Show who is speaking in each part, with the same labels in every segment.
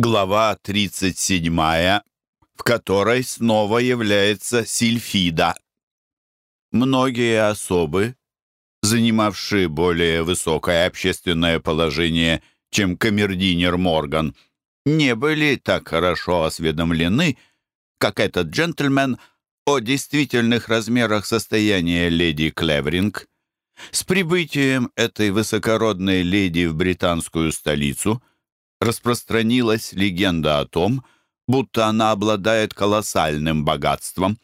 Speaker 1: Глава 37, в которой снова является Сильфида. Многие особы, занимавшие более высокое общественное положение, чем камердинер Морган, не были так хорошо осведомлены, как этот джентльмен о действительных размерах состояния леди Клевринг. С прибытием этой высокородной леди в британскую столицу распространилась легенда о том, будто она обладает колоссальным богатством.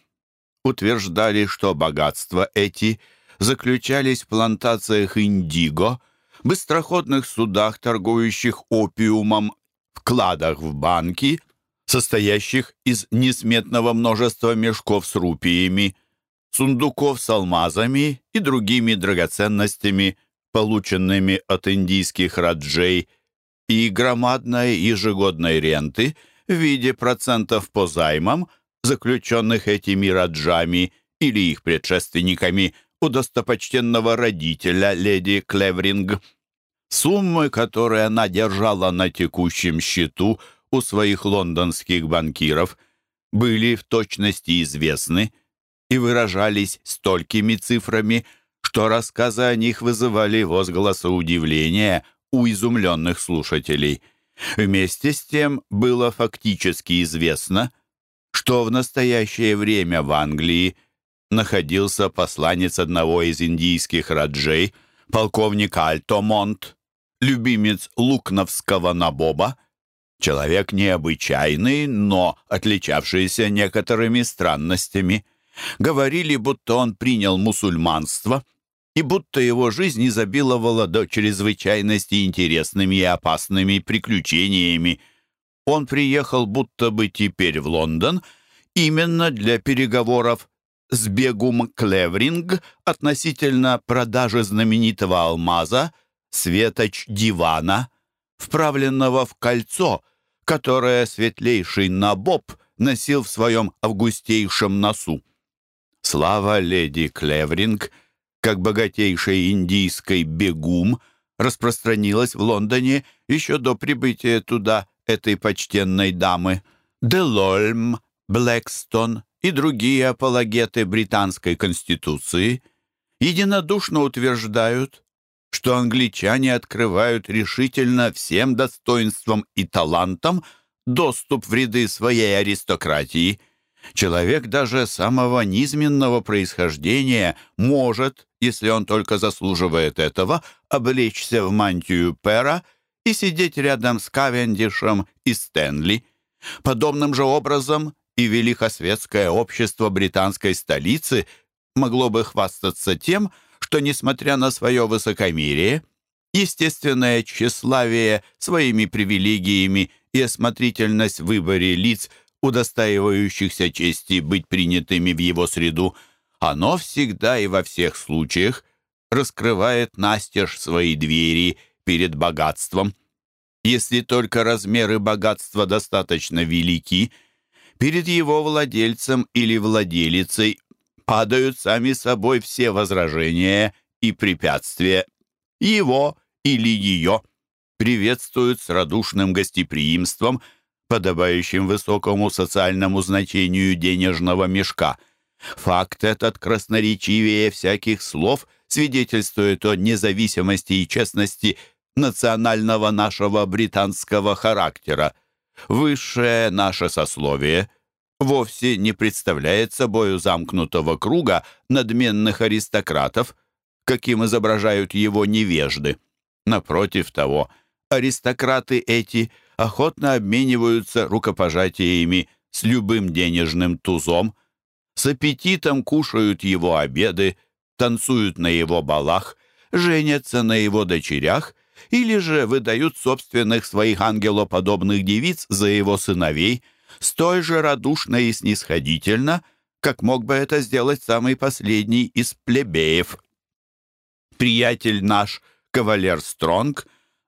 Speaker 1: Утверждали, что богатства эти заключались в плантациях индиго, быстроходных судах, торгующих опиумом, вкладах в банки, состоящих из несметного множества мешков с рупиями, сундуков с алмазами и другими драгоценностями, полученными от индийских раджей, и громадной ежегодной ренты в виде процентов по займам, заключенных этими раджами или их предшественниками у достопочтенного родителя леди Клевринг. Суммы, которые она держала на текущем счету у своих лондонских банкиров, были в точности известны и выражались столькими цифрами, что рассказы о них вызывали возгласы удивления у изумленных слушателей. Вместе с тем было фактически известно, что в настоящее время в Англии находился посланец одного из индийских раджей, полковник Альтомонт, любимец лукновского набоба, человек необычайный, но отличавшийся некоторыми странностями. Говорили, будто он принял мусульманство и будто его жизнь изобиловала до чрезвычайности интересными и опасными приключениями. Он приехал будто бы теперь в Лондон именно для переговоров с Бегум Клевринг относительно продажи знаменитого алмаза светоч дивана, вправленного в кольцо, которое светлейший Набоб носил в своем августейшем носу. Слава леди Клевринг — как богатейшей индийской бегум, распространилась в Лондоне еще до прибытия туда этой почтенной дамы. Делольм, Блэкстон и другие апологеты британской конституции единодушно утверждают, что англичане открывают решительно всем достоинствам и талантам доступ в ряды своей аристократии – Человек даже самого низменного происхождения может, если он только заслуживает этого, облечься в мантию пера и сидеть рядом с Кавендишем и Стэнли. Подобным же образом и великосветское общество британской столицы могло бы хвастаться тем, что, несмотря на свое высокомерие, естественное тщеславие своими привилегиями и осмотрительность в выборе лиц – удостаивающихся чести быть принятыми в его среду, оно всегда и во всех случаях раскрывает настежь свои двери перед богатством. Если только размеры богатства достаточно велики, перед его владельцем или владелицей падают сами собой все возражения и препятствия. Его или ее приветствуют с радушным гостеприимством – подобающим высокому социальному значению денежного мешка. Факт этот красноречивее всяких слов свидетельствует о независимости и честности национального нашего британского характера. Высшее наше сословие вовсе не представляет собою замкнутого круга надменных аристократов, каким изображают его невежды. Напротив того, аристократы эти – охотно обмениваются рукопожатиями с любым денежным тузом, с аппетитом кушают его обеды, танцуют на его балах, женятся на его дочерях или же выдают собственных своих ангелоподобных девиц за его сыновей столь же радушно и снисходительно, как мог бы это сделать самый последний из плебеев. Приятель наш, кавалер Стронг,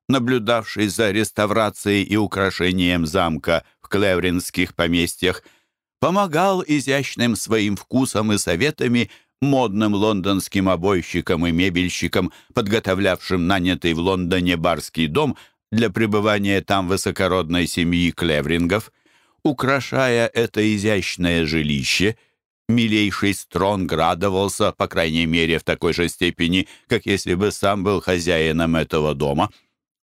Speaker 1: наблюдавший за реставрацией и украшением замка в клевринских поместьях, помогал изящным своим вкусом и советами модным лондонским обойщикам и мебельщикам, подготовлявшим нанятый в Лондоне барский дом для пребывания там высокородной семьи клеврингов. Украшая это изящное жилище, милейший Стронг радовался, по крайней мере, в такой же степени, как если бы сам был хозяином этого дома.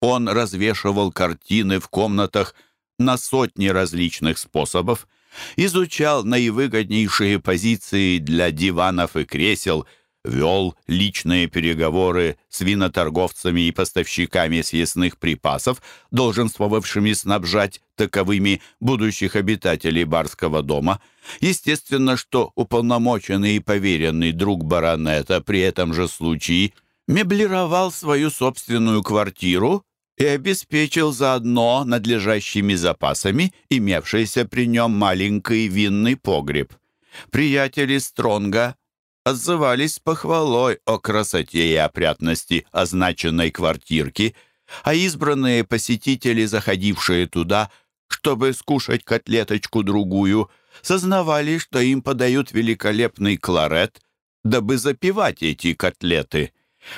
Speaker 1: Он развешивал картины в комнатах на сотни различных способов, изучал наивыгоднейшие позиции для диванов и кресел – вел личные переговоры с виноторговцами и поставщиками съестных припасов, долженствовавшими снабжать таковыми будущих обитателей барского дома. Естественно, что уполномоченный и поверенный друг баронета при этом же случае меблировал свою собственную квартиру и обеспечил заодно надлежащими запасами имевшийся при нем маленький винный погреб. Приятели Стронга отзывались с похвалой о красоте и опрятности означенной квартирки, а избранные посетители, заходившие туда, чтобы скушать котлеточку-другую, сознавали, что им подают великолепный кларет, дабы запивать эти котлеты.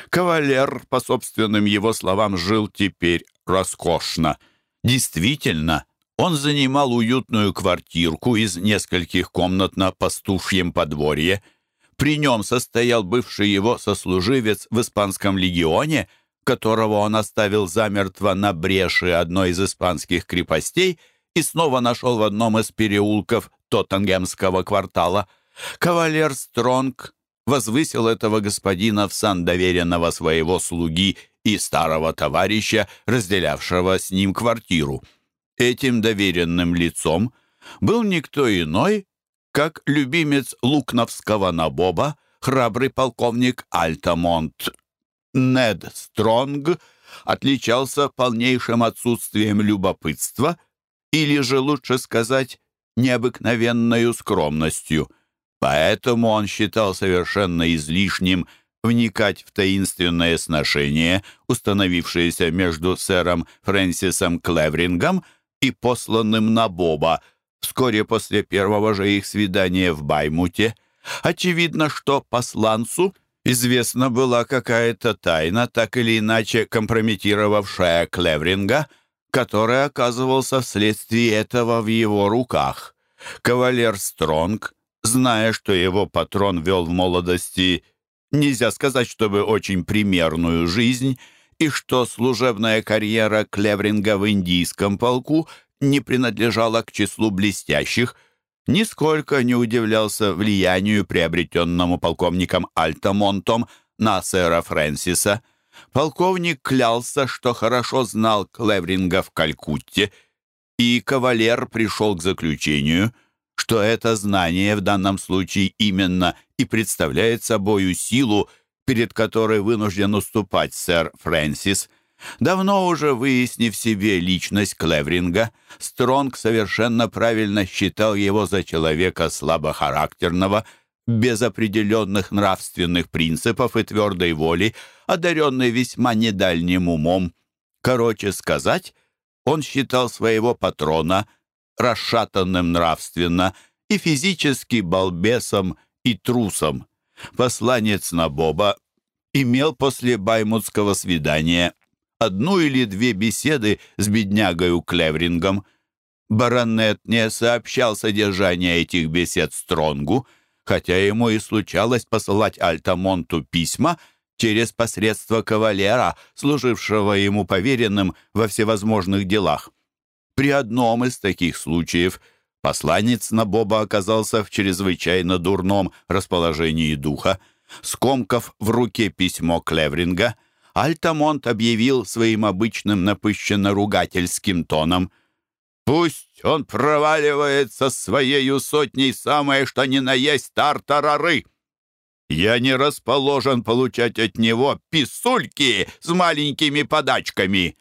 Speaker 1: Кавалер, по собственным его словам, жил теперь роскошно. Действительно, он занимал уютную квартирку из нескольких комнат на пастушьем подворье — при нем состоял бывший его сослуживец в Испанском легионе, которого он оставил замертво на бреши одной из испанских крепостей и снова нашел в одном из переулков Тоттенгемского квартала. Кавалер Стронг возвысил этого господина в сан доверенного своего слуги и старого товарища, разделявшего с ним квартиру. Этим доверенным лицом был никто иной, как любимец лукновского набоба, храбрый полковник Альтамонт. Нед Стронг отличался полнейшим отсутствием любопытства, или же, лучше сказать, необыкновенной скромностью. Поэтому он считал совершенно излишним вникать в таинственное сношение, установившееся между сэром Фрэнсисом Клеврингом и посланным на Боба, вскоре после первого же их свидания в Баймуте. Очевидно, что посланцу известна была какая-то тайна, так или иначе компрометировавшая Клевринга, который оказывался вследствие этого в его руках. Кавалер Стронг, зная, что его патрон вел в молодости, нельзя сказать, чтобы очень примерную жизнь, и что служебная карьера Клевринга в индийском полку не принадлежала к числу блестящих, нисколько не удивлялся влиянию, приобретенному полковником Альтамонтом на сэра Фрэнсиса. Полковник клялся, что хорошо знал Клевринга в Калькутте, и кавалер пришел к заключению, что это знание в данном случае именно и представляет собою силу, перед которой вынужден уступать сэр Фрэнсис – Давно уже выяснив себе личность Клевринга, Стронг совершенно правильно считал его за человека слабохарактерного, без определенных нравственных принципов и твердой воли, одаренный весьма недальним умом. Короче сказать, он считал своего патрона расшатанным нравственно и физически балбесом и трусом. Посланец Набоба имел после баймутского свидания одну или две беседы с беднягою Клеврингом. Баронет не сообщал содержание этих бесед Стронгу, хотя ему и случалось посылать Альтамонту письма через посредство кавалера, служившего ему поверенным во всевозможных делах. При одном из таких случаев посланец Набоба оказался в чрезвычайно дурном расположении духа. Скомкав в руке письмо Клевринга — Альтамонт объявил своим обычным напыщенно-ругательским тоном. «Пусть он проваливается своею сотней самое, что ни на есть тартарары! Я не расположен получать от него писульки с маленькими подачками.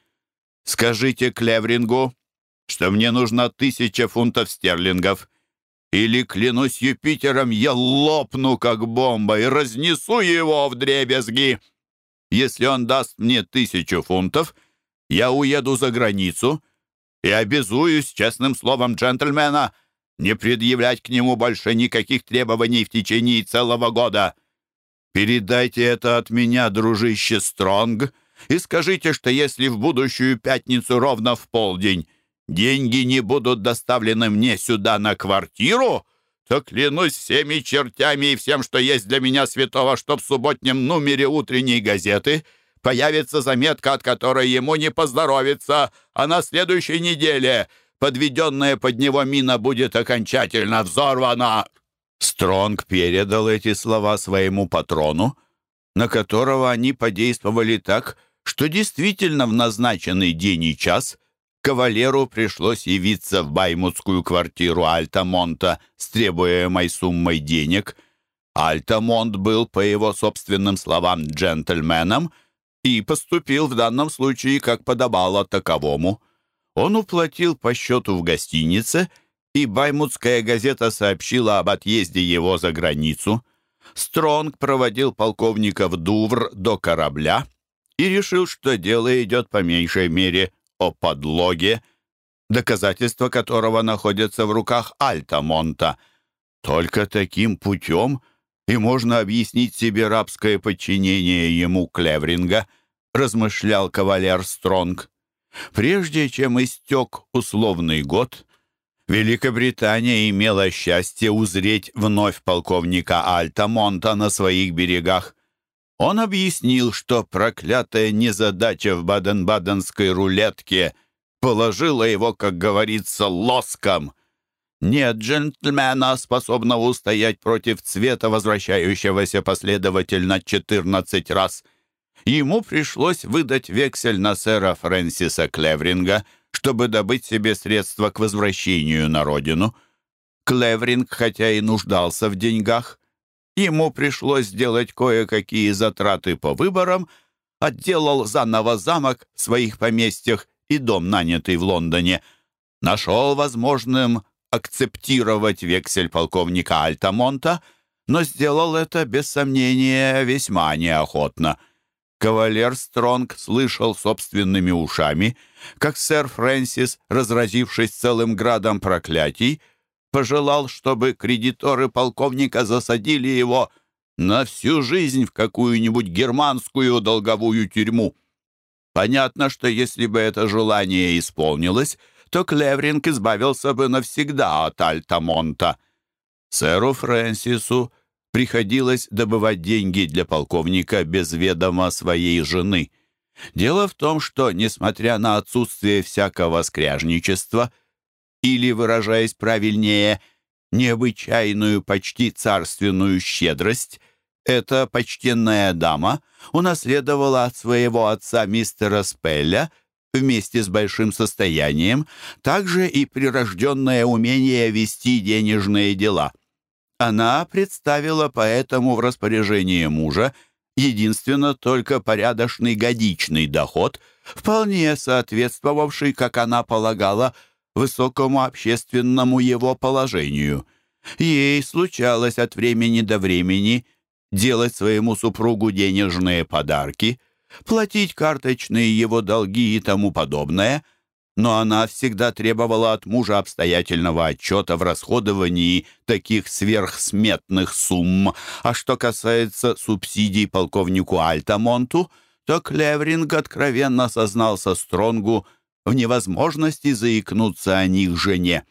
Speaker 1: Скажите Клеврингу, что мне нужна тысяча фунтов стерлингов, или, клянусь Юпитером, я лопну, как бомба, и разнесу его в дребезги!» Если он даст мне тысячу фунтов, я уеду за границу и обязуюсь честным словом джентльмена не предъявлять к нему больше никаких требований в течение целого года. Передайте это от меня, дружище Стронг, и скажите, что если в будущую пятницу ровно в полдень деньги не будут доставлены мне сюда на квартиру, то клянусь всеми чертями и всем, что есть для меня святого, что в субботнем номере утренней газеты появится заметка, от которой ему не поздоровится, а на следующей неделе подведенная под него мина будет окончательно взорвана». Стронг передал эти слова своему патрону, на которого они подействовали так, что действительно в назначенный день и час кавалеру пришлось явиться в баймутскую квартиру Альтамонта с требуемой суммой денег. Альтамонт был, по его собственным словам, джентльменом и поступил в данном случае, как подобало таковому. Он уплатил по счету в гостинице, и баймутская газета сообщила об отъезде его за границу. Стронг проводил полковника в Дувр до корабля и решил, что дело идет по меньшей мере о подлоге, доказательства которого находятся в руках Альтамонта. Только таким путем и можно объяснить себе рабское подчинение ему Клевринга, размышлял кавалер Стронг. Прежде чем истек условный год, Великобритания имела счастье узреть вновь полковника Альтамонта на своих берегах. Он объяснил, что проклятая незадача в баден-баденской рулетке положила его, как говорится, лоском. Нет джентльмена, способного устоять против цвета, возвращающегося последовательно 14 раз. Ему пришлось выдать вексель на сэра Фрэнсиса Клевринга — чтобы добыть себе средства к возвращению на родину. Клевринг, хотя и нуждался в деньгах, ему пришлось сделать кое-какие затраты по выборам, отделал заново замок в своих поместьях и дом, нанятый в Лондоне, нашел возможным акцептировать вексель полковника Альтамонта, но сделал это, без сомнения, весьма неохотно — Кавалер Стронг слышал собственными ушами, как сэр Фрэнсис, разразившись целым градом проклятий, пожелал, чтобы кредиторы полковника засадили его на всю жизнь в какую-нибудь германскую долговую тюрьму. Понятно, что если бы это желание исполнилось, то Клевринг избавился бы навсегда от Альтамонта. Сэру Фрэнсису приходилось добывать деньги для полковника без ведома своей жены. Дело в том, что, несмотря на отсутствие всякого скряжничества, или, выражаясь правильнее, необычайную, почти царственную щедрость, эта почтенная дама унаследовала от своего отца мистера Спелля вместе с большим состоянием также и прирожденное умение вести денежные дела – она представила поэтому в распоряжение мужа единственно только порядочный годичный доход, вполне соответствовавший, как она полагала, высокому общественному его положению. Ей случалось от времени до времени делать своему супругу денежные подарки, платить карточные его долги и тому подобное – но она всегда требовала от мужа обстоятельного отчета в расходовании таких сверхсметных сумм. А что касается субсидий полковнику Альтамонту, то Клевринг откровенно сознался Стронгу в невозможности заикнуться о них жене.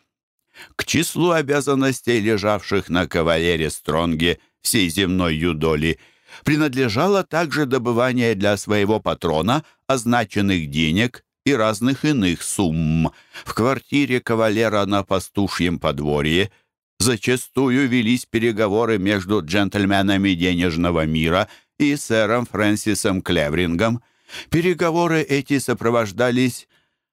Speaker 1: К числу обязанностей, лежавших на кавалере Стронге всей земной юдоли, принадлежало также добывание для своего патрона означенных денег и разных иных сумм. В квартире кавалера на пастушьем подворье зачастую велись переговоры между джентльменами денежного мира и сэром Фрэнсисом Клеврингом. Переговоры эти сопровождались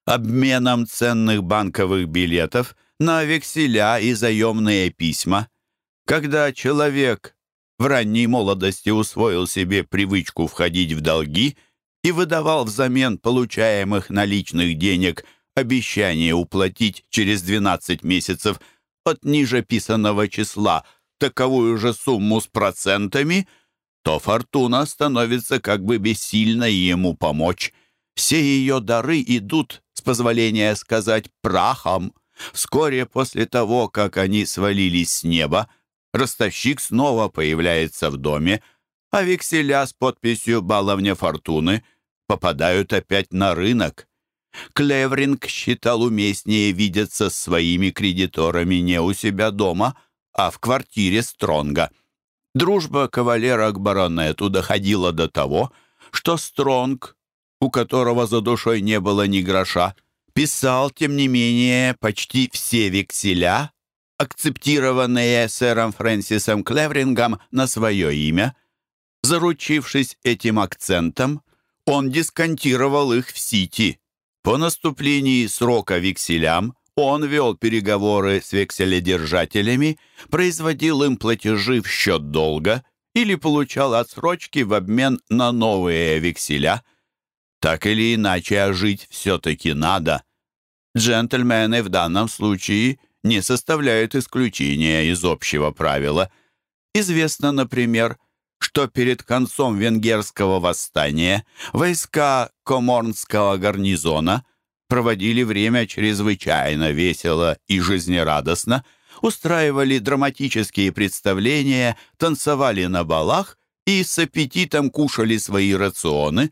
Speaker 1: обменом ценных банковых билетов на векселя и заемные письма. Когда человек в ранней молодости усвоил себе привычку входить в долги – и выдавал взамен получаемых наличных денег обещание уплатить через 12 месяцев от ниже писанного числа таковую же сумму с процентами, то фортуна становится как бы бессильной ему помочь. Все ее дары идут, с позволения сказать, прахом. Вскоре после того, как они свалились с неба, ростовщик снова появляется в доме, а векселя с подписью «Баловня фортуны» попадают опять на рынок. Клевринг считал уместнее видеться с своими кредиторами не у себя дома, а в квартире Стронга. Дружба кавалера к баронету доходила до того, что Стронг, у которого за душой не было ни гроша, писал, тем не менее, почти все векселя, акцептированные сэром Фрэнсисом Клеврингом на свое имя. Заручившись этим акцентом, он дисконтировал их в Сити. По наступлении срока векселям он вел переговоры с векселедержателями, производил им платежи в счет долга или получал отсрочки в обмен на новые векселя. Так или иначе, а жить все-таки надо. Джентльмены в данном случае не составляют исключения из общего правила. Известно, например, что перед концом венгерского восстания войска Коморнского гарнизона проводили время чрезвычайно весело и жизнерадостно, устраивали драматические представления, танцевали на балах и с аппетитом кушали свои рационы,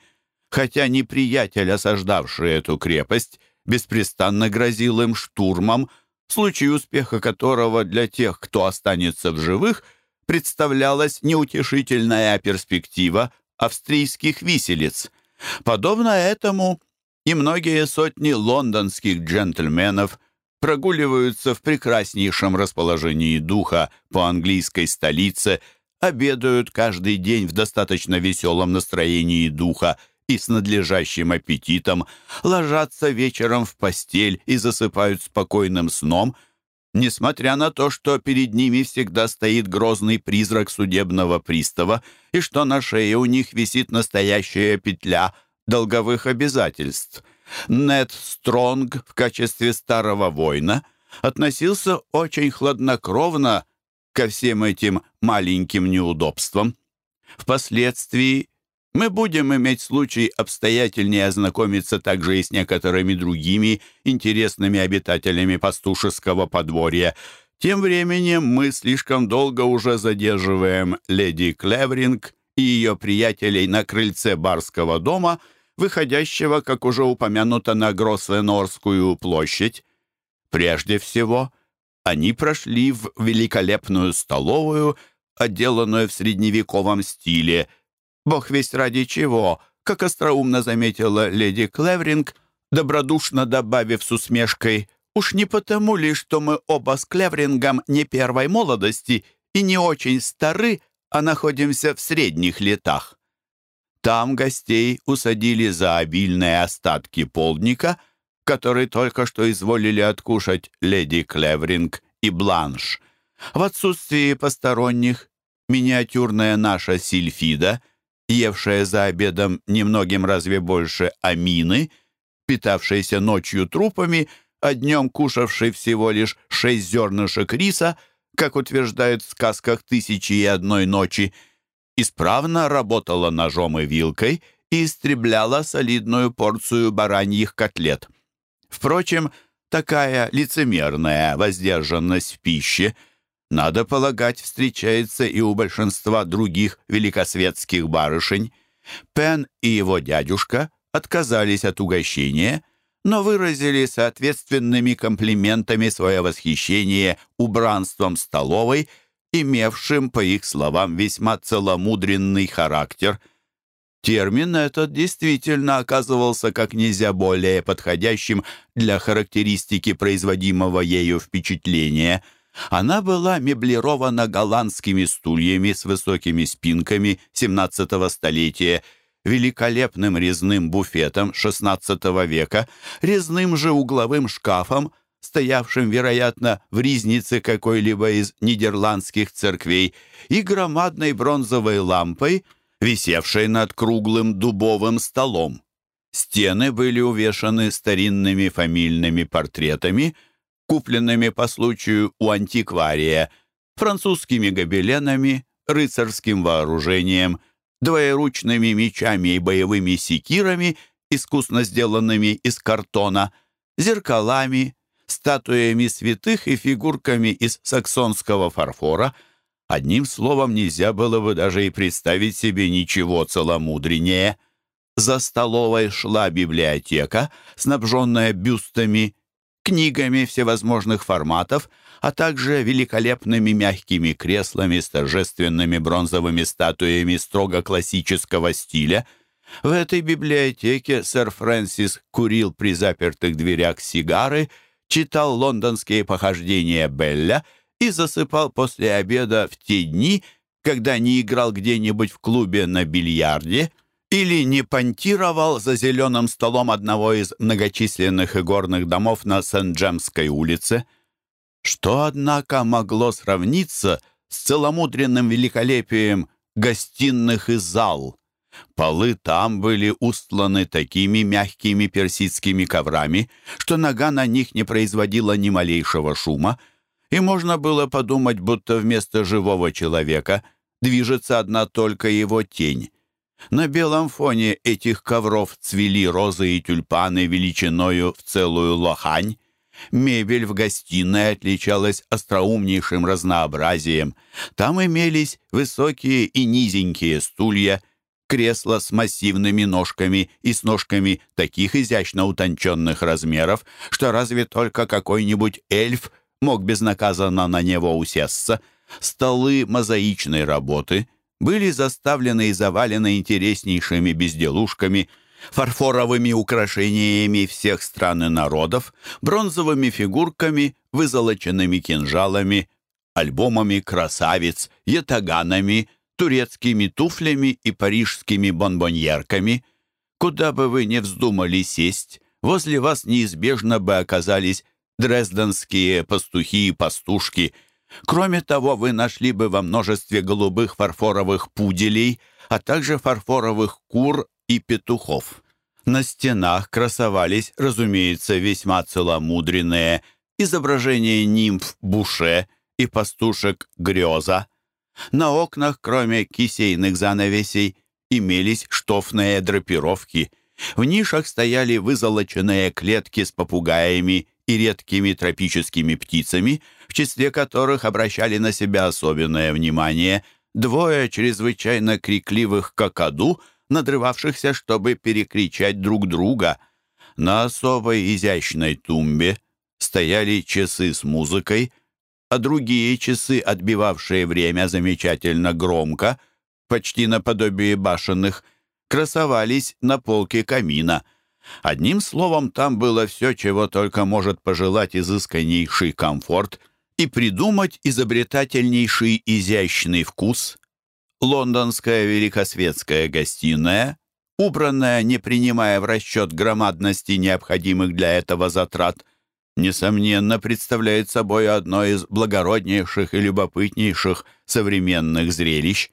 Speaker 1: хотя неприятель, осаждавший эту крепость, беспрестанно грозил им штурмом, в случае успеха которого для тех, кто останется в живых, представлялась неутешительная перспектива австрийских виселиц. Подобно этому и многие сотни лондонских джентльменов прогуливаются в прекраснейшем расположении духа по английской столице, обедают каждый день в достаточно веселом настроении духа и с надлежащим аппетитом, ложатся вечером в постель и засыпают спокойным сном, несмотря на то, что перед ними всегда стоит грозный призрак судебного пристава и что на шее у них висит настоящая петля долговых обязательств. Нед Стронг в качестве старого воина относился очень хладнокровно ко всем этим маленьким неудобствам. Впоследствии мы будем иметь случай обстоятельнее ознакомиться также и с некоторыми другими интересными обитателями пастушеского подворья. Тем временем мы слишком долго уже задерживаем леди Клевринг и ее приятелей на крыльце барского дома, выходящего, как уже упомянуто, на Гроссвенорскую площадь. Прежде всего, они прошли в великолепную столовую, отделанную в средневековом стиле – Бог весть ради чего, как остроумно заметила леди Клевринг, добродушно добавив с усмешкой, «Уж не потому ли, что мы оба с Клеврингом не первой молодости и не очень стары, а находимся в средних летах?» Там гостей усадили за обильные остатки полдника, который только что изволили откушать леди Клевринг и Бланш. В отсутствии посторонних миниатюрная наша Сильфида — евшая за обедом немногим разве больше амины, питавшаяся ночью трупами, а днем кушавшей всего лишь шесть зернышек риса, как утверждают в сказках «Тысячи и одной ночи», исправно работала ножом и вилкой и истребляла солидную порцию бараньих котлет. Впрочем, такая лицемерная воздержанность в пище – надо полагать, встречается и у большинства других великосветских барышень. Пен и его дядюшка отказались от угощения, но выразили соответственными комплиментами свое восхищение убранством столовой, имевшим, по их словам, весьма целомудренный характер. Термин этот действительно оказывался как нельзя более подходящим для характеристики производимого ею впечатления – она была меблирована голландскими стульями с высокими спинками XVII столетия, великолепным резным буфетом XVI века, резным же угловым шкафом, стоявшим, вероятно, в ризнице какой-либо из нидерландских церквей, и громадной бронзовой лампой, висевшей над круглым дубовым столом. Стены были увешаны старинными фамильными портретами – купленными по случаю у антиквария, французскими гобеленами, рыцарским вооружением, двоеручными мечами и боевыми секирами, искусно сделанными из картона, зеркалами, статуями святых и фигурками из саксонского фарфора. Одним словом, нельзя было бы даже и представить себе ничего целомудреннее. За столовой шла библиотека, снабженная бюстами, книгами всевозможных форматов, а также великолепными мягкими креслами с торжественными бронзовыми статуями строго классического стиля. В этой библиотеке сэр Фрэнсис курил при запертых дверях сигары, читал лондонские похождения Белля и засыпал после обеда в те дни, когда не играл где-нибудь в клубе на бильярде или не понтировал за зеленым столом одного из многочисленных игорных домов на Сент-Джемской улице. Что, однако, могло сравниться с целомудренным великолепием гостиных и зал? Полы там были устланы такими мягкими персидскими коврами, что нога на них не производила ни малейшего шума, и можно было подумать, будто вместо живого человека — движется одна только его тень. На белом фоне этих ковров цвели розы и тюльпаны величиною в целую лохань. Мебель в гостиной отличалась остроумнейшим разнообразием. Там имелись высокие и низенькие стулья, кресла с массивными ножками и с ножками таких изящно утонченных размеров, что разве только какой-нибудь эльф мог безнаказанно на него усесться — Столы мозаичной работы были заставлены и завалены интереснейшими безделушками, фарфоровыми украшениями всех стран и народов, бронзовыми фигурками, вызолоченными кинжалами, альбомами красавиц, ятаганами, турецкими туфлями и парижскими бонбоньерками. Куда бы вы ни вздумали сесть, возле вас неизбежно бы оказались дрезденские пастухи и пастушки – Кроме того, вы нашли бы во множестве голубых фарфоровых пуделей, а также фарфоровых кур и петухов. На стенах красовались, разумеется, весьма целомудренные изображения нимф Буше и пастушек Греза. На окнах, кроме кисейных занавесей, имелись штофные драпировки. В нишах стояли вызолоченные клетки с попугаями и редкими тропическими птицами, в числе которых обращали на себя особенное внимание двое чрезвычайно крикливых какаду, надрывавшихся, чтобы перекричать друг друга. На особой изящной тумбе стояли часы с музыкой, а другие часы, отбивавшие время замечательно громко, почти наподобие башенных, красовались на полке камина — Одним словом, там было все, чего только может пожелать изысканнейший комфорт и придумать изобретательнейший изящный вкус. Лондонская великосветская гостиная, убранная, не принимая в расчет громадности необходимых для этого затрат, несомненно, представляет собой одно из благороднейших и любопытнейших современных зрелищ.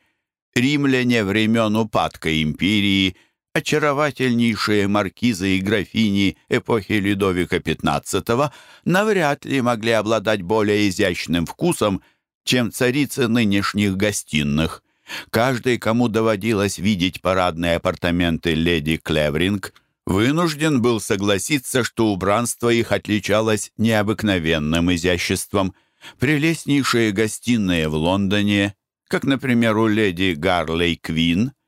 Speaker 1: Римляне времен упадка империи – очаровательнейшие маркизы и графини эпохи Людовика XV навряд ли могли обладать более изящным вкусом, чем царицы нынешних гостиных. Каждый, кому доводилось видеть парадные апартаменты леди Клевринг, вынужден был согласиться, что убранство их отличалось необыкновенным изяществом. Прелестнейшие гостиные в Лондоне, как, например, у леди Гарлей Квин –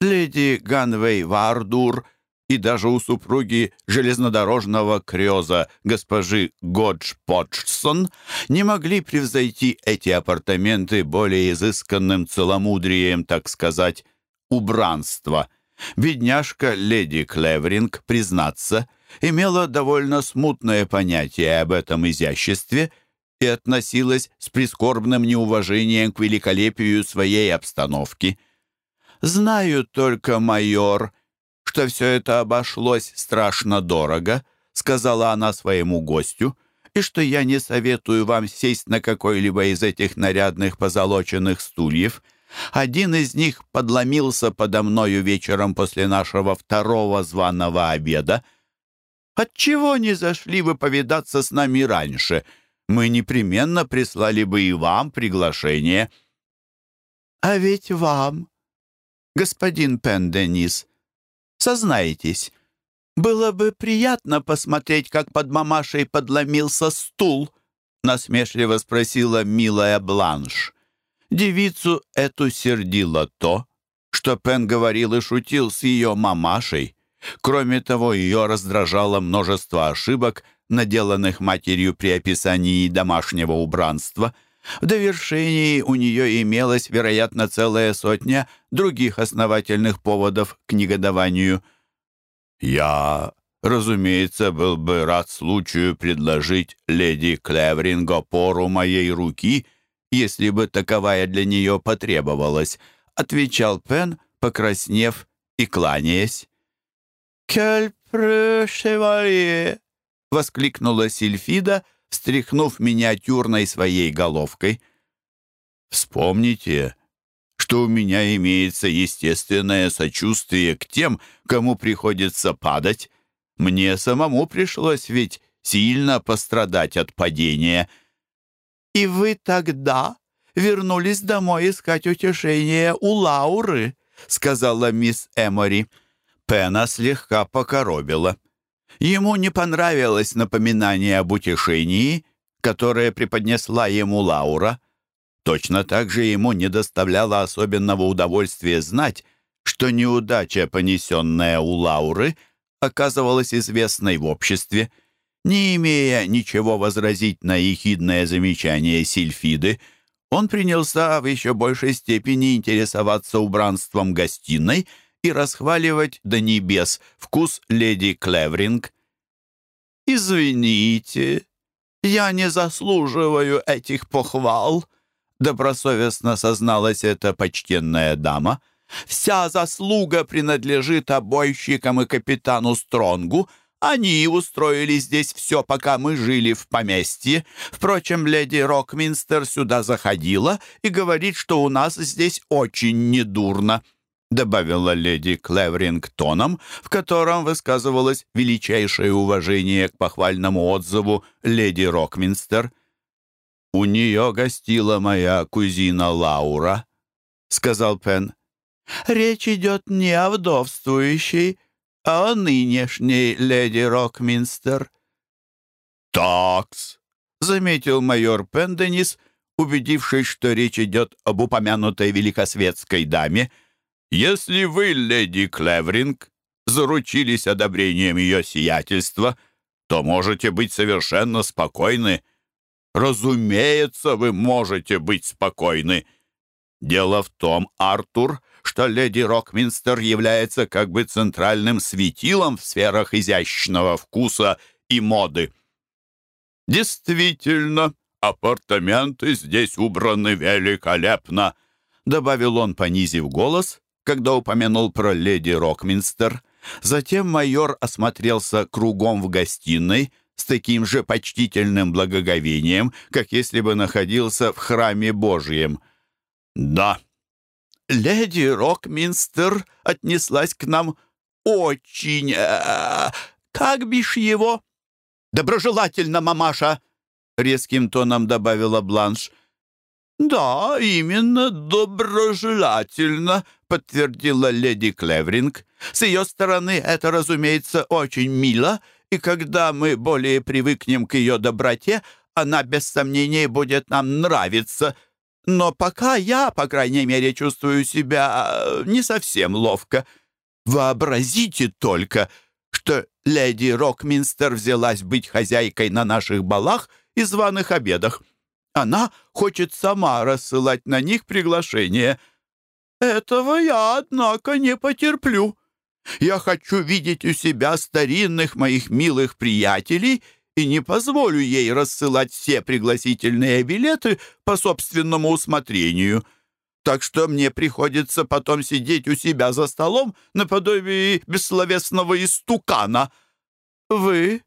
Speaker 1: леди Ганвей Вардур и даже у супруги железнодорожного крёза госпожи Годж Поджсон не могли превзойти эти апартаменты более изысканным целомудрием, так сказать, убранства. Бедняжка леди Клевринг, признаться, имела довольно смутное понятие об этом изяществе и относилась с прискорбным неуважением к великолепию своей обстановки – «Знаю только, майор, что все это обошлось страшно дорого», сказала она своему гостю, «и что я не советую вам сесть на какой-либо из этих нарядных позолоченных стульев. Один из них подломился подо мною вечером после нашего второго званого обеда. Отчего не зашли вы повидаться с нами раньше? Мы непременно прислали бы и вам приглашение». «А ведь вам господин Пенденис, сознайтесь, было бы приятно посмотреть, как под мамашей подломился стул, насмешливо спросила милая Бланш. Девицу эту сердило то, что Пен говорил и шутил с ее мамашей. Кроме того, ее раздражало множество ошибок, наделанных матерью при описании домашнего убранства. В довершении у нее имелась, вероятно, целая сотня других основательных поводов к негодованию. «Я, разумеется, был бы рад случаю предложить леди Клевринг опору моей руки, если бы таковая для нее потребовалась», отвечал Пен, покраснев и кланяясь. «Кель шевалье!» — воскликнула Сильфида, встряхнув миниатюрной своей головкой. «Вспомните, что у меня имеется естественное сочувствие к тем, кому приходится падать. Мне самому пришлось ведь сильно пострадать от падения». «И вы тогда вернулись домой искать утешения у Лауры», — сказала мисс Эмори. Пена слегка покоробила. Ему не понравилось напоминание об утешении, которое преподнесла ему Лаура. Точно так же ему не доставляло особенного удовольствия знать, что неудача, понесенная у Лауры, оказывалась известной в обществе. Не имея ничего возразить на ехидное замечание Сильфиды, он принялся в еще большей степени интересоваться убранством гостиной — и расхваливать до небес вкус леди Клевринг. «Извините, я не заслуживаю этих похвал», добросовестно созналась эта почтенная дама. «Вся заслуга принадлежит обойщикам и капитану Стронгу. Они устроили здесь все, пока мы жили в поместье. Впрочем, леди Рокминстер сюда заходила и говорит, что у нас здесь очень недурно». — добавила леди Клевринг тоном, в котором высказывалось величайшее уважение к похвальному отзыву леди Рокминстер. «У нее гостила моя кузина Лаура», — сказал Пен. «Речь идет не о вдовствующей, а о нынешней леди Рокминстер». «Такс», — заметил майор Пенденис, убедившись, что речь идет об упомянутой великосветской даме, — если вы, леди Клевринг, заручились одобрением ее сиятельства, то можете быть совершенно спокойны. Разумеется, вы можете быть спокойны. Дело в том, Артур, что леди Рокминстер является как бы центральным светилом в сферах изящного вкуса и моды. Действительно, апартаменты здесь убраны великолепно, добавил он, понизив голос когда упомянул про леди Рокминстер. Затем майор осмотрелся кругом в гостиной с таким же почтительным благоговением, как если бы находился в храме Божьем. «Да, леди Рокминстер отнеслась к нам очень... Э, как бишь его?» «Доброжелательно, мамаша!» — резким тоном добавила Бланш. «Да, именно доброжелательно», — подтвердила леди Клевринг. «С ее стороны это, разумеется, очень мило, и когда мы более привыкнем к ее доброте, она без сомнения будет нам нравиться. Но пока я, по крайней мере, чувствую себя э, не совсем ловко. Вообразите только, что леди Рокминстер взялась быть хозяйкой на наших балах и званых обедах». Она хочет сама рассылать на них приглашение. Этого я, однако, не потерплю. Я хочу видеть у себя старинных моих милых приятелей и не позволю ей рассылать все пригласительные билеты по собственному усмотрению. Так что мне приходится потом сидеть у себя за столом наподобие бессловесного истукана. Вы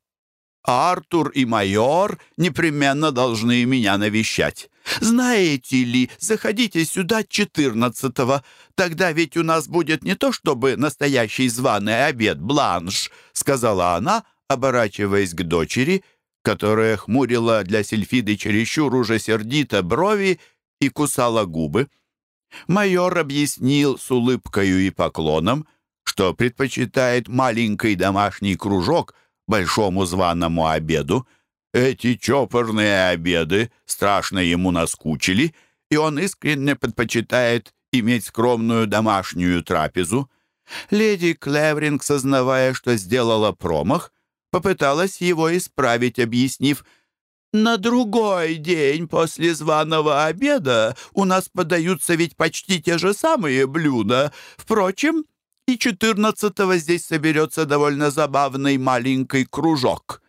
Speaker 1: Артур и майор непременно должны меня навещать. Знаете ли, заходите сюда четырнадцатого. Тогда ведь у нас будет не то чтобы настоящий званый обед, бланш», — сказала она, оборачиваясь к дочери, которая хмурила для Сильфиды чересчур уже сердито брови и кусала губы. Майор объяснил с улыбкою и поклоном, что предпочитает маленький домашний кружок — большому званому обеду. Эти чопорные обеды страшно ему наскучили, и он искренне предпочитает иметь скромную домашнюю трапезу. Леди Клевринг, сознавая, что сделала промах, попыталась его исправить, объяснив, «На другой день после званого обеда у нас подаются ведь почти те же самые блюда. Впрочем, и четырнадцатого здесь соберется довольно забавный маленький кружок».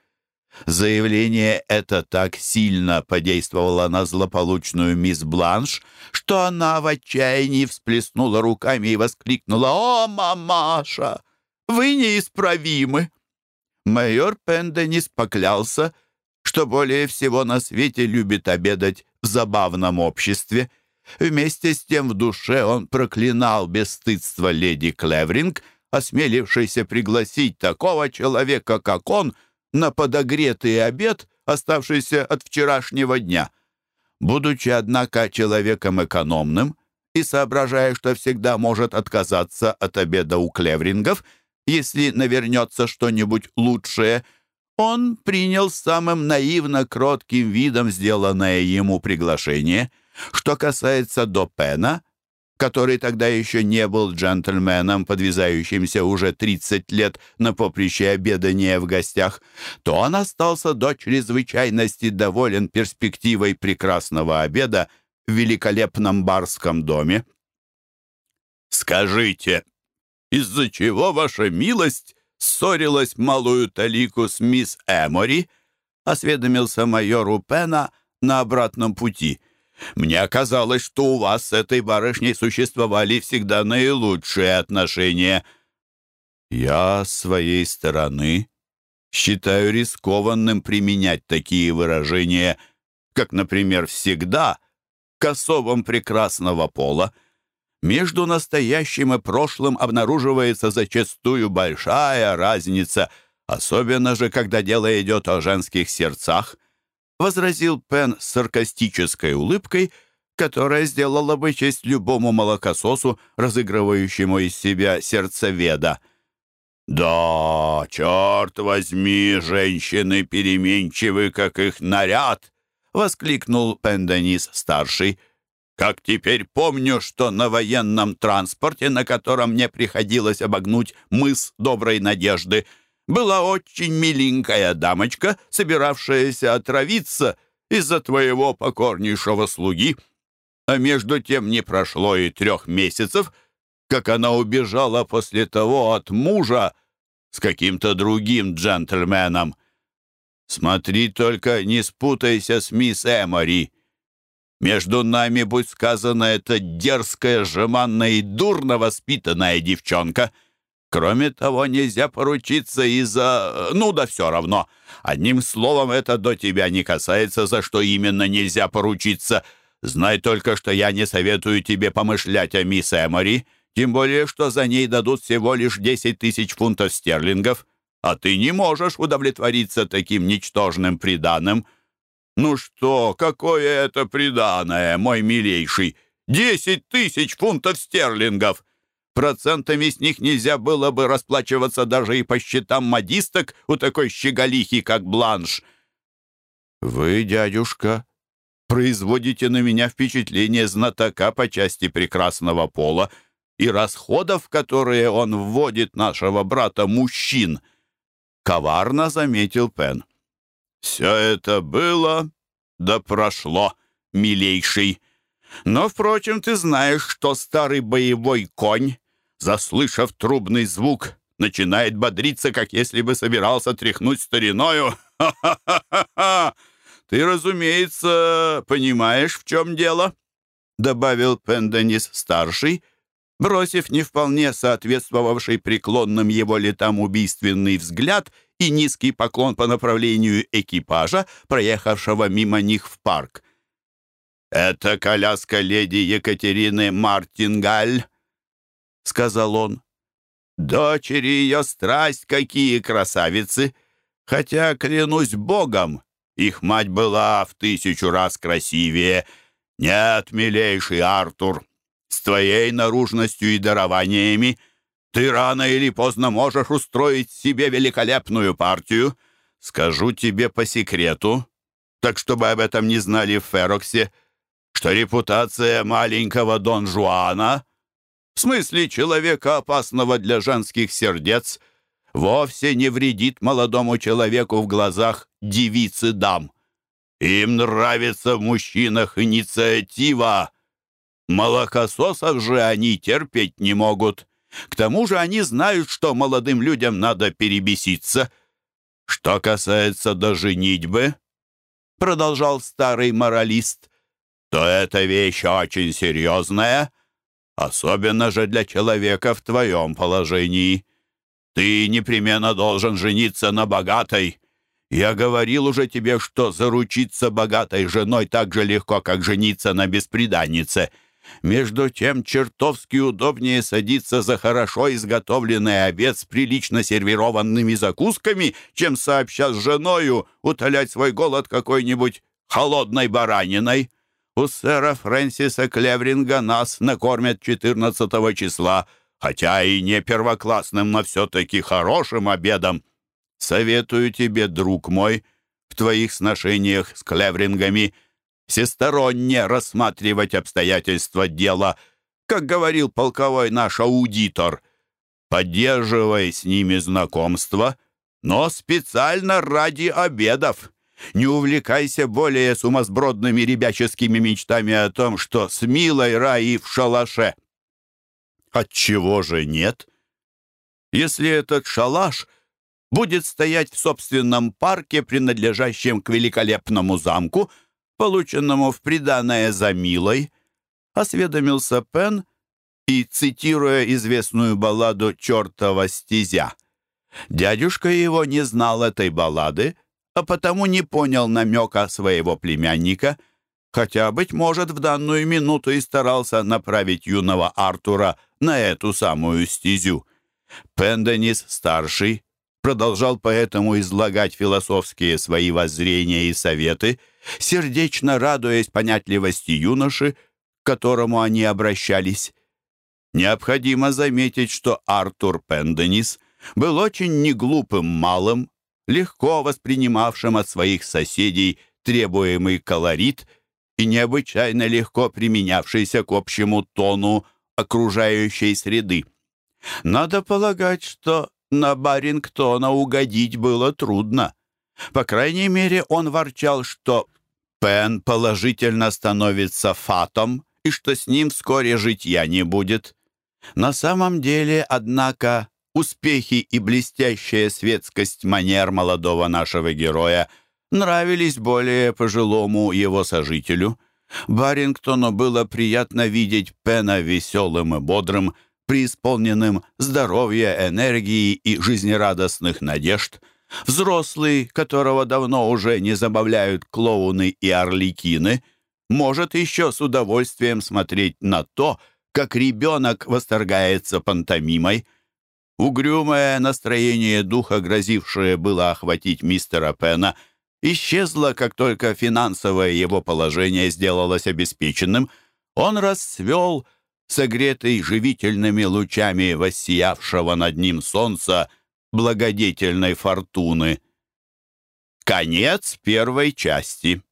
Speaker 1: Заявление это так сильно подействовало на злополучную мисс Бланш, что она в отчаянии всплеснула руками и воскликнула «О, мамаша, вы неисправимы!» Майор Пенденис поклялся, что более всего на свете любит обедать в забавном обществе. Вместе с тем в душе он проклинал бесстыдство леди Клевринг, осмелившейся пригласить такого человека, как он, на подогретый обед, оставшийся от вчерашнего дня. Будучи, однако, человеком экономным и соображая, что всегда может отказаться от обеда у клеврингов, если навернется что-нибудь лучшее, он принял самым наивно кротким видом сделанное ему приглашение. Что касается Допена, который тогда еще не был джентльменом, подвязающимся уже 30 лет на поприще обедания в гостях, то он остался до чрезвычайности доволен перспективой прекрасного обеда в великолепном барском доме. «Скажите, из-за чего ваша милость ссорилась малую талику с мисс Эмори?» — осведомился майор Упена на обратном пути — мне казалось, что у вас с этой барышней существовали всегда наилучшие отношения. Я с своей стороны считаю рискованным применять такие выражения, как, например, «всегда» к особам прекрасного пола. Между настоящим и прошлым обнаруживается зачастую большая разница, особенно же, когда дело идет о женских сердцах — возразил Пен с саркастической улыбкой, которая сделала бы честь любому молокососу, разыгрывающему из себя сердцеведа. «Да, черт возьми, женщины переменчивы, как их наряд!» — воскликнул Пенденис-старший. «Как теперь помню, что на военном транспорте, на котором мне приходилось обогнуть мыс Доброй Надежды, — была очень миленькая дамочка, собиравшаяся отравиться из-за твоего покорнейшего слуги. А между тем не прошло и трех месяцев, как она убежала после того от мужа с каким-то другим джентльменом. Смотри только, не спутайся с мисс Эмори. Между нами, будь сказано, это дерзкая, жеманная и дурно воспитанная девчонка — Кроме того, нельзя поручиться из-за... Ну да все равно. Одним словом, это до тебя не касается, за что именно нельзя поручиться. Знай только, что я не советую тебе помышлять о мисс Эмори, тем более, что за ней дадут всего лишь 10 тысяч фунтов стерлингов, а ты не можешь удовлетвориться таким ничтожным приданым. Ну что, какое это приданое, мой милейший? 10 тысяч фунтов стерлингов! Процентами с них нельзя было бы расплачиваться даже и по счетам модисток у такой щеголихи, как Бланш. Вы, дядюшка, производите на меня впечатление знатока по части прекрасного пола и расходов, которые он вводит нашего брата-мужчин. Коварно заметил Пен. Все это было, да прошло, милейший. Но, впрочем, ты знаешь, что старый боевой конь заслышав трубный звук, начинает бодриться, как если бы собирался тряхнуть стариною. «Ха-ха-ха-ха! Ты, разумеется, понимаешь, в чем дело?» добавил Пенденис-старший, бросив не вполне соответствовавший преклонным его летам убийственный взгляд и низкий поклон по направлению экипажа, проехавшего мимо них в парк. «Это коляска леди Екатерины Мартингаль», — сказал он. «Дочери ее страсть какие красавицы! Хотя, клянусь богом, их мать была в тысячу раз красивее. Нет, милейший Артур, с твоей наружностью и дарованиями ты рано или поздно можешь устроить себе великолепную партию. Скажу тебе по секрету, так чтобы об этом не знали в Фероксе. что репутация маленького Дон Жуана, в смысле человека, опасного для женских сердец, вовсе не вредит молодому человеку в глазах девицы дам. Им нравится в мужчинах инициатива. Молокососов же они терпеть не могут. К тому же они знают, что молодым людям надо перебеситься. Что касается до женитьбы, продолжал старый моралист, то эта вещь очень серьезная, особенно же для человека в твоем положении. Ты непременно должен жениться на богатой. Я говорил уже тебе, что заручиться богатой женой так же легко, как жениться на бесприданнице — между тем чертовски удобнее садиться за хорошо изготовленный обед с прилично сервированными закусками, чем сообща с женою утолять свой голод какой-нибудь холодной бараниной. У сэра Фрэнсиса Клевринга нас накормят 14 числа, хотя и не первоклассным, но все-таки хорошим обедом. Советую тебе, друг мой, в твоих сношениях с Клеврингами – всесторонне рассматривать обстоятельства дела, как говорил полковой наш аудитор. Поддерживай с ними знакомство, но специально ради обедов. Не увлекайся более сумасбродными ребяческими мечтами о том, что с милой Раи в шалаше. Отчего же нет? Если этот шалаш будет стоять в собственном парке, принадлежащем к великолепному замку — полученному в приданое за Милой, осведомился Пен и, цитируя известную балладу «Чертова стезя», дядюшка его не знал этой баллады, а потому не понял намека своего племянника, хотя, быть может, в данную минуту и старался направить юного Артура на эту самую стезю. Пенденис-старший продолжал поэтому излагать философские свои воззрения и советы — сердечно радуясь понятливости юноши, к которому они обращались. Необходимо заметить, что Артур Пенденис был очень неглупым малым, легко воспринимавшим от своих соседей требуемый колорит и необычайно легко применявшийся к общему тону окружающей среды. Надо полагать, что на Барингтона угодить было трудно. По крайней мере, он ворчал, что Пен положительно становится фатом и что с ним вскоре житья не будет. На самом деле, однако, успехи и блестящая светскость манер молодого нашего героя нравились более пожилому его сожителю. Барингтону было приятно видеть Пена веселым и бодрым, преисполненным здоровья, энергии и жизнерадостных надежд – Взрослый, которого давно уже не забавляют клоуны и орликины, может еще с удовольствием смотреть на то, как ребенок восторгается пантомимой. Угрюмое настроение духа, грозившее было охватить мистера Пена, исчезло, как только финансовое его положение сделалось обеспеченным. Он расцвел, согретый живительными лучами воссиявшего над ним солнца, благодетельной фортуны. Конец первой части.